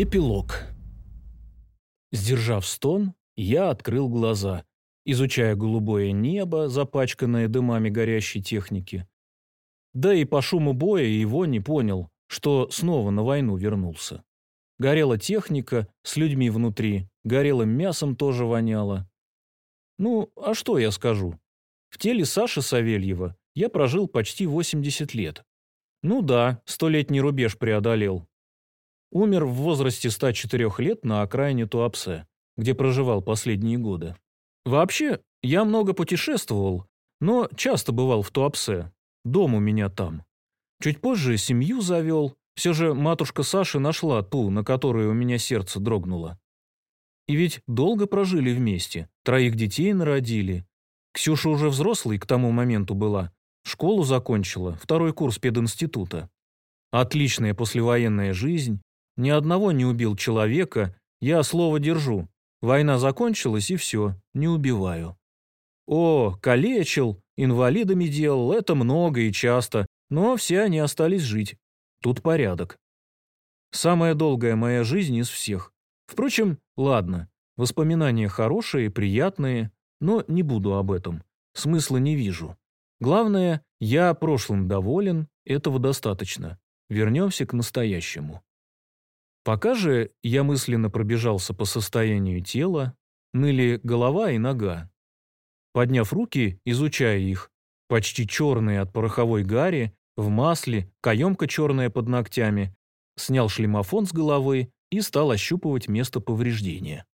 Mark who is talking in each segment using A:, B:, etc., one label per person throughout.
A: Эпилог. Сдержав стон, я открыл глаза, изучая голубое небо, запачканное дымами горящей техники. Да и по шуму боя его не понял, что снова на войну вернулся. Горела техника с людьми внутри, горелым мясом тоже воняло. Ну, а что я скажу? В теле Саши Савельева я прожил почти 80 лет. Ну да, столетний рубеж преодолел, Умер в возрасте 104 лет на окраине Туапсе, где проживал последние годы. Вообще, я много путешествовал, но часто бывал в Туапсе. Дом у меня там. Чуть позже семью завел. Все же матушка Саши нашла ту, на которой у меня сердце дрогнуло. И ведь долго прожили вместе, троих детей народили. Ксюша уже взрослой к тому моменту была. Школу закончила, второй курс пединститута. Отличная послевоенная жизнь, ни одного не убил человека, я слово держу. Война закончилась и все, не убиваю. О, калечил, инвалидами делал, это много и часто, но все они остались жить. Тут порядок. Самая долгая моя жизнь из всех. Впрочем, ладно, воспоминания хорошие, приятные, но не буду об этом. Смысла не вижу. Главное, я прошлым доволен, этого достаточно. Вернемся к настоящему. Пока же я мысленно пробежался по состоянию тела, ныли голова и нога. Подняв руки, изучая их, почти черные от пороховой гари, в масле, каемка черная под ногтями, снял шлемофон с головы и стал ощупывать место повреждения.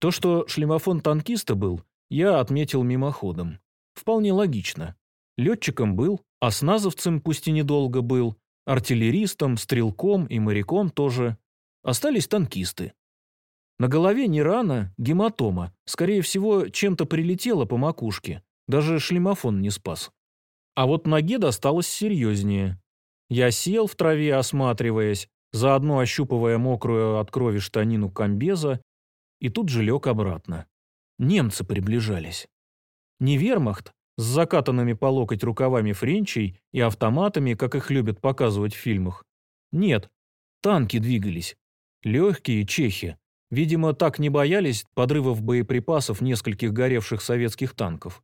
A: То, что шлемофон танкиста был, я отметил мимоходом. Вполне логично. Летчиком был, а сназовцем, пусть и недолго был, Артиллеристом, стрелком и моряком тоже. Остались танкисты. На голове не рана, гематома. Скорее всего, чем-то прилетело по макушке. Даже шлемофон не спас. А вот ноге досталось серьезнее. Я сел в траве, осматриваясь, заодно ощупывая мокрую от крови штанину комбеза, и тут же лег обратно. Немцы приближались. Не вермахт, с закатанными по локоть рукавами френчей и автоматами, как их любят показывать в фильмах. Нет, танки двигались. Легкие чехи. Видимо, так не боялись подрывов боеприпасов нескольких горевших советских танков.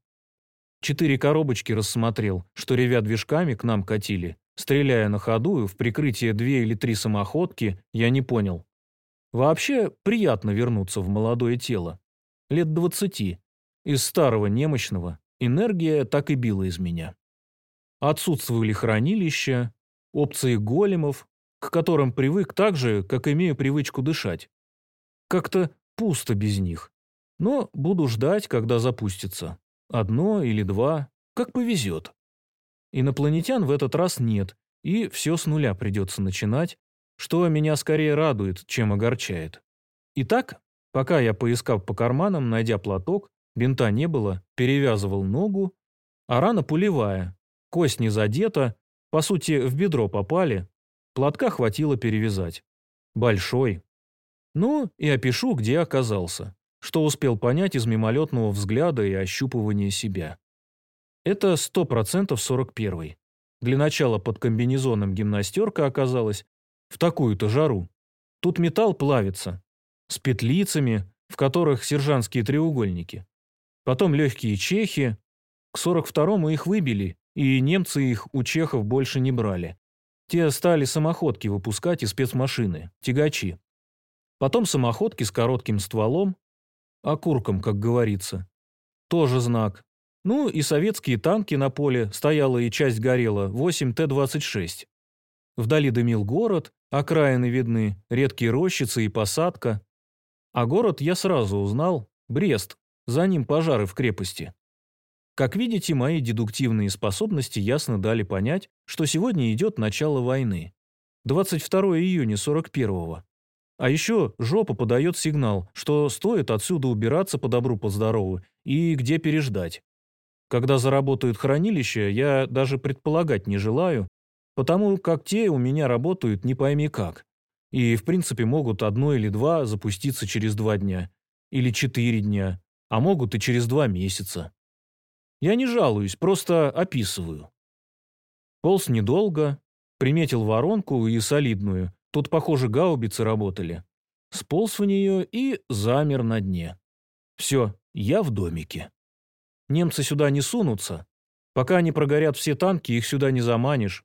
A: Четыре коробочки рассмотрел, что ревя движками к нам катили. Стреляя на ходу в прикрытие две или три самоходки, я не понял. Вообще, приятно вернуться в молодое тело. Лет двадцати. Из старого немощного, Энергия так и била из меня. Отсутствовали хранилища, опции големов, к которым привык так же, как имею привычку дышать. Как-то пусто без них. Но буду ждать, когда запустится. Одно или два, как повезет. Инопланетян в этот раз нет, и все с нуля придется начинать, что меня скорее радует, чем огорчает. Итак, пока я, поискав по карманам, найдя платок, Бинта не было, перевязывал ногу, а рана пулевая, кость не задета, по сути, в бедро попали, платка хватило перевязать. Большой. Ну, и опишу, где оказался, что успел понять из мимолетного взгляда и ощупывания себя. Это 100% 41-й. Для начала под комбинезоном гимнастерка оказалась в такую-то жару. Тут металл плавится, с петлицами, в которых сержантские треугольники. Потом легкие чехи. К 42-му их выбили, и немцы их у чехов больше не брали. Те стали самоходки выпускать и спецмашины, тягачи. Потом самоходки с коротким стволом, окурком, как говорится. Тоже знак. Ну и советские танки на поле, стояла и часть горела, 8 Т-26. Вдали дымил город, окраины видны, редкие рощицы и посадка. А город я сразу узнал, Брест, за ним пожары в крепости. Как видите, мои дедуктивные способности ясно дали понять, что сегодня идет начало войны. 22 июня 41-го. А еще жопа подает сигнал, что стоит отсюда убираться по добру, по здорову и где переждать. Когда заработают хранилища, я даже предполагать не желаю, потому как те у меня работают не пойми как. И, в принципе, могут одно или два запуститься через два дня. Или четыре дня а могут и через два месяца. Я не жалуюсь, просто описываю. Полз недолго, приметил воронку и солидную, Тут, похоже, гаубицы работали. Сполз в нее и замер на дне. Все, я в домике. Немцы сюда не сунутся. Пока не прогорят все танки, их сюда не заманишь.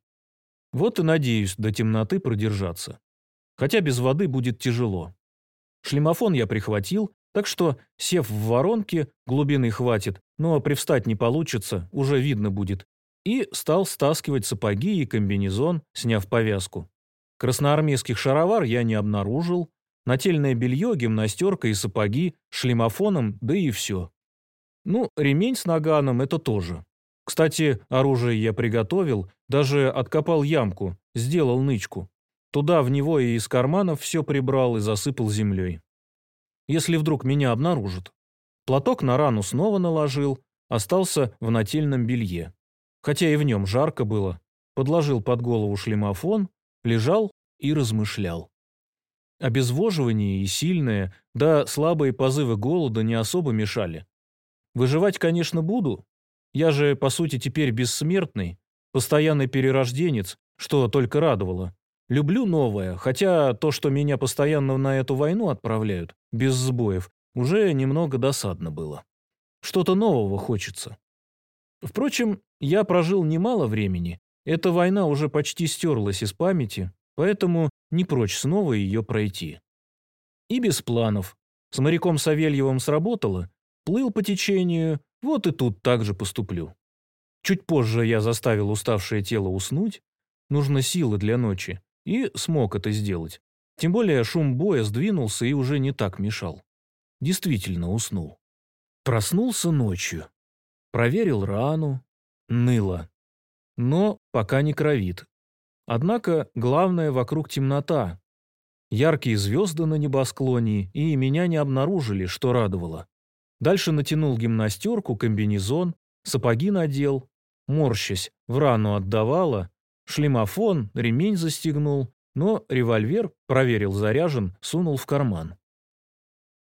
A: Вот и надеюсь до темноты продержаться. Хотя без воды будет тяжело. Шлемофон я прихватил, так что, сев в воронке, глубины хватит, но привстать не получится, уже видно будет, и стал стаскивать сапоги и комбинезон, сняв повязку. Красноармейских шаровар я не обнаружил, нательное белье, гимнастерка и сапоги, шлемофоном, да и все. Ну, ремень с наганом – это тоже. Кстати, оружие я приготовил, даже откопал ямку, сделал нычку. Туда в него и из карманов все прибрал и засыпал землей. Если вдруг меня обнаружат. Платок на рану снова наложил, остался в нательном белье. Хотя и в нем жарко было. Подложил под голову шлемофон, лежал и размышлял. Обезвоживание и сильное, да слабые позывы голода не особо мешали. Выживать, конечно, буду. Я же, по сути, теперь бессмертный, постоянный перерожденец, что только радовало. Люблю новое, хотя то, что меня постоянно на эту войну отправляют, без сбоев, уже немного досадно было. Что-то нового хочется. Впрочем, я прожил немало времени, эта война уже почти стерлась из памяти, поэтому не прочь снова ее пройти. И без планов. С моряком Савельевым сработало, Плыл по течению, вот и тут так же поступлю. Чуть позже я заставил уставшее тело уснуть, нужно силы для ночи, и смог это сделать. Тем более шум боя сдвинулся и уже не так мешал. Действительно уснул. Проснулся ночью. Проверил рану. Ныло. Но пока не кровит. Однако главное вокруг темнота. Яркие звезды на небосклоне, и меня не обнаружили, что радовало. Дальше натянул гимнастерку, комбинезон, сапоги надел, морщась, в рану отдавала, шлемофон, ремень застегнул, но револьвер, проверил заряжен, сунул в карман.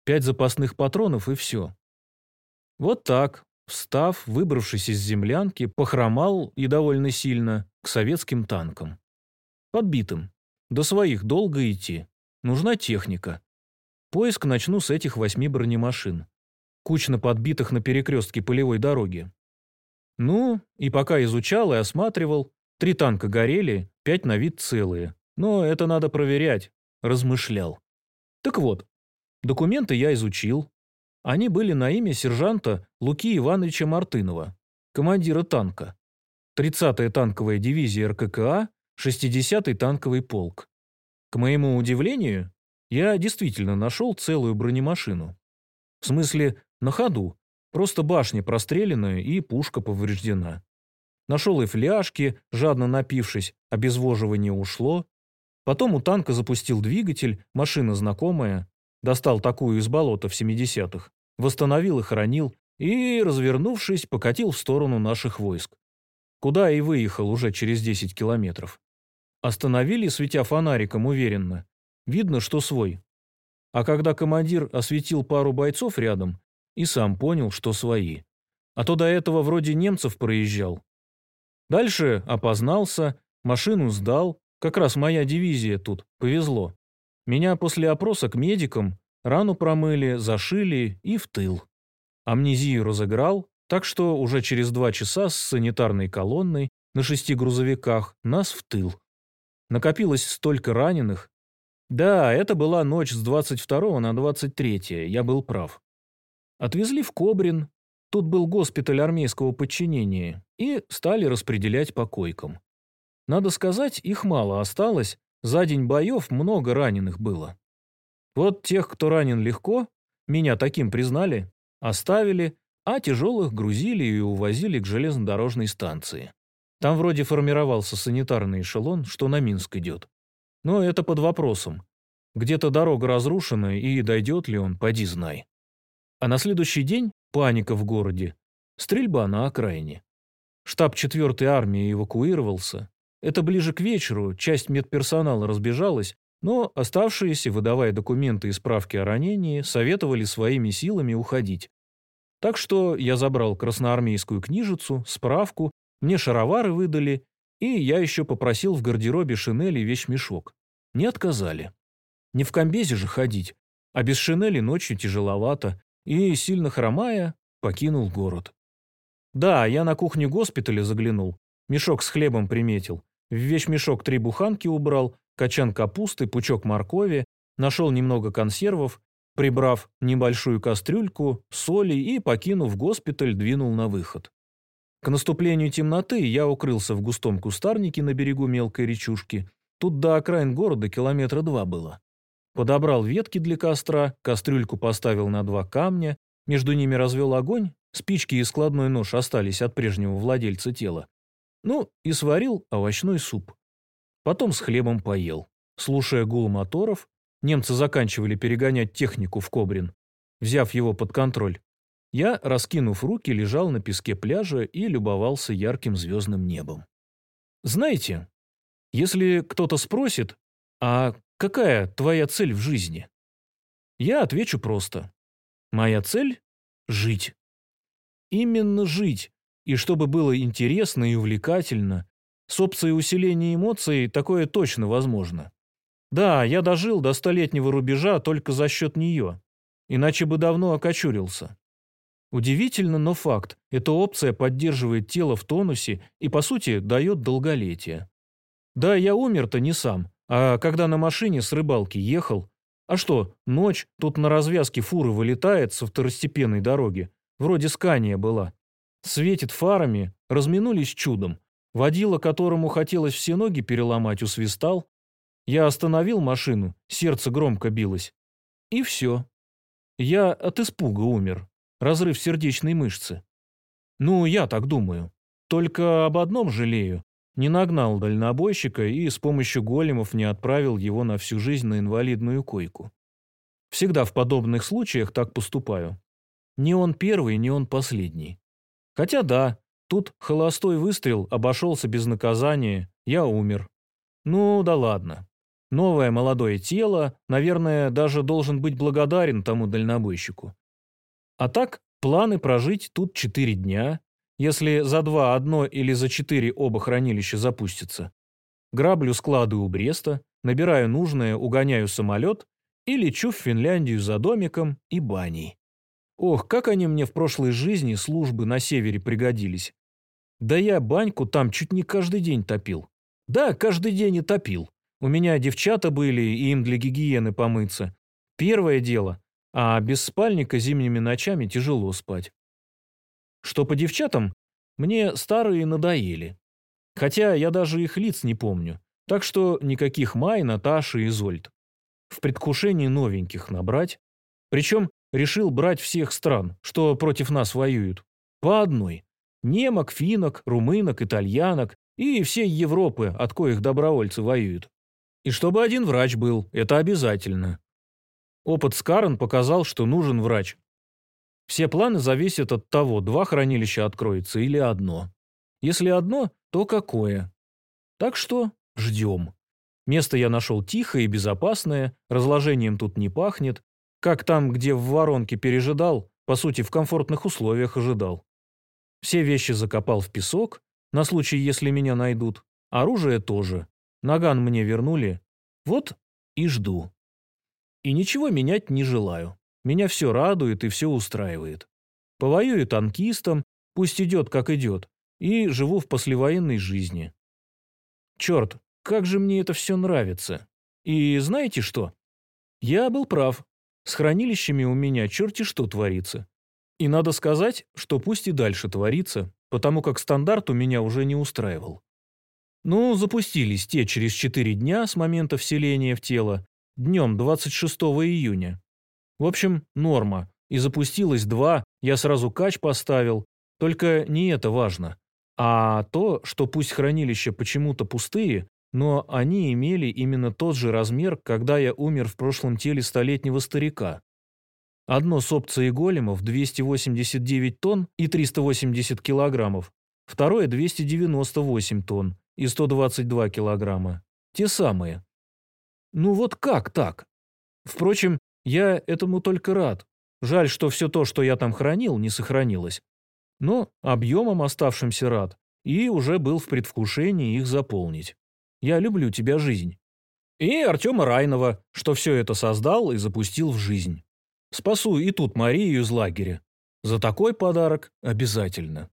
A: Пять запасных патронов и все. Вот так, встав, выбравшись из землянки, похромал и довольно сильно к советским танкам. Подбитым. До своих долго идти. Нужна техника. Поиск начну с этих восьми бронемашин кучно подбитых на перекрестке полевой дороги. Ну, и пока изучал и осматривал, три танка горели, пять на вид целые. Но это надо проверять, размышлял. Так вот, документы я изучил. Они были на имя сержанта Луки Ивановича Мартынова, командира танка. 30-я танковая дивизия РККА, 60-й танковый полк. К моему удивлению, я действительно нашел целую бронемашину. В смысле, на ходу. Просто башня прострелена и пушка повреждена. Нашел и фляжки, жадно напившись, обезвоживание ушло. Потом у танка запустил двигатель, машина знакомая. Достал такую из болота в 70-х. Восстановил и хранил. И, развернувшись, покатил в сторону наших войск. Куда и выехал уже через 10 километров. Остановили, светя фонариком уверенно. Видно, что свой. А когда командир осветил пару бойцов рядом, и сам понял, что свои. А то до этого вроде немцев проезжал. Дальше опознался, машину сдал, как раз моя дивизия тут, повезло. Меня после опроса к медикам рану промыли, зашили и в тыл. Амнезию разыграл, так что уже через два часа с санитарной колонной на шести грузовиках нас в тыл. Накопилось столько раненых. Да, это была ночь с 22 на 23, я был прав. Отвезли в Кобрин, тут был госпиталь армейского подчинения, и стали распределять по койкам. Надо сказать, их мало осталось, за день боев много раненых было. Вот тех, кто ранен легко, меня таким признали, оставили, а тяжелых грузили и увозили к железнодорожной станции. Там вроде формировался санитарный эшелон, что на Минск идет. Но это под вопросом. Где-то дорога разрушена, и дойдет ли он, поди знай. А на следующий день паника в городе, стрельба на окраине. Штаб 4-й армии эвакуировался. Это ближе к вечеру, часть медперсонала разбежалась, но оставшиеся, выдавая документы и справки о ранении, советовали своими силами уходить. Так что я забрал красноармейскую книжицу, справку, мне шаровары выдали, и я еще попросил в гардеробе шинели вещмешок. не отказали. Не в комбезе же ходить, а без шинели ночью тяжеловато, и, сильно хромая, покинул город. Да, я на кухню госпиталя заглянул, мешок с хлебом приметил, в вещмешок три буханки убрал, качан капусты, пучок моркови, нашел немного консервов, прибрав небольшую кастрюльку, соли и, покинув госпиталь, двинул на выход. К наступлению темноты я укрылся в густом кустарнике на берегу мелкой речушки. Тут до окраин города километра два было. Подобрал ветки для костра, кастрюльку поставил на два камня, между ними развел огонь, спички и складной нож остались от прежнего владельца тела. Ну, и сварил овощной суп. Потом с хлебом поел. Слушая гул моторов, немцы заканчивали перегонять технику в Кобрин. Взяв его под контроль, я, раскинув руки, лежал на песке пляжа и любовался ярким звездным небом. Знаете, если кто-то спросит, а Какая твоя цель в жизни? Я отвечу просто. Моя цель – жить. Именно жить. И чтобы было интересно и увлекательно. С опцией усиления эмоций такое точно возможно. Да, я дожил до столетнего рубежа только за счет нее. Иначе бы давно окочурился. Удивительно, но факт. Эта опция поддерживает тело в тонусе и, по сути, дает долголетие. Да, я умер-то не сам, а когда на машине с рыбалки ехал, а что, ночь, тут на развязке фуры вылетает со второстепенной дороги, вроде Скания была. Светит фарами, разминулись чудом. Водила, которому хотелось все ноги переломать, усвистал. Я остановил машину, сердце громко билось. И все. Я от испуга умер. Разрыв сердечной мышцы. Ну, я так думаю. Только об одном жалею. Не нагнал дальнобойщика и с помощью големов не отправил его на всю жизнь на инвалидную койку. Всегда в подобных случаях так поступаю. Не он первый, не он последний. Хотя да, тут холостой выстрел обошелся без наказания, я умер. Ну да ладно. Новое молодое тело, наверное, даже должен быть благодарен тому дальнобойщику. А так, планы прожить тут четыре дня, если за два одно или за четыре оба хранилища запустятся. Граблю склады у Бреста, набираю нужное, угоняю самолет и лечу в Финляндию за домиком и баней. Ох, как они мне в прошлой жизни службы на севере пригодились. Да я баньку там чуть не каждый день топил. Да, каждый день и топил. У меня девчата были, и им для гигиены помыться. Первое дело. А без спальника зимними ночами тяжело спать. Что по девчатам, мне старые надоели. Хотя я даже их лиц не помню. Так что никаких Май, Наташи и Зольд. В предвкушении новеньких набрать. Причем решил брать всех стран, что против нас воюют. По одной. Немок, финок, румынок, итальянок и всей Европы, от коих добровольцы воюют. И чтобы один врач был, это обязательно. Опыт с Карен показал, что нужен врач, все планы зависят от того, два хранилища откроется или одно. Если одно, то какое? Так что ждем. Место я нашел тихое и безопасное, разложением тут не пахнет. Как там, где в воронке пережидал, по сути, в комфортных условиях ожидал. Все вещи закопал в песок, на случай, если меня найдут. Оружие тоже. Наган мне вернули. Вот и жду. И ничего менять не желаю. Меня все радует и все устраивает. Повоюю танкистом, пусть идет как идет, и живу в послевоенной жизни. Черт, как же мне это все нравится. И знаете что? Я был прав. С хранилищами у меня черти что творится. И надо сказать, что пусть и дальше творится, потому как стандарт у меня уже не устраивал. Ну, запустились те через 4 дня с момента вселения в тело, днем 26 июня. В общем, норма. И запустилось два, я сразу кач поставил. Только не это важно. А то, что пусть хранилища почему-то пустые, но они имели именно тот же размер, когда я умер в прошлом теле столетнего старика. Одно с опцией големов 289 тонн и 380 килограммов, второе 298 тонн и 122 килограмма. Те самые. Ну вот как так? Впрочем, я этому только рад. Жаль, что все то, что я там хранил, не сохранилось. Но объемом оставшимся рад и уже был в предвкушении их заполнить. Я люблю тебя, жизнь. И Артема Райнова, что все это создал и запустил в жизнь. Спасу и тут Марию из лагеря. За такой подарок обязательно.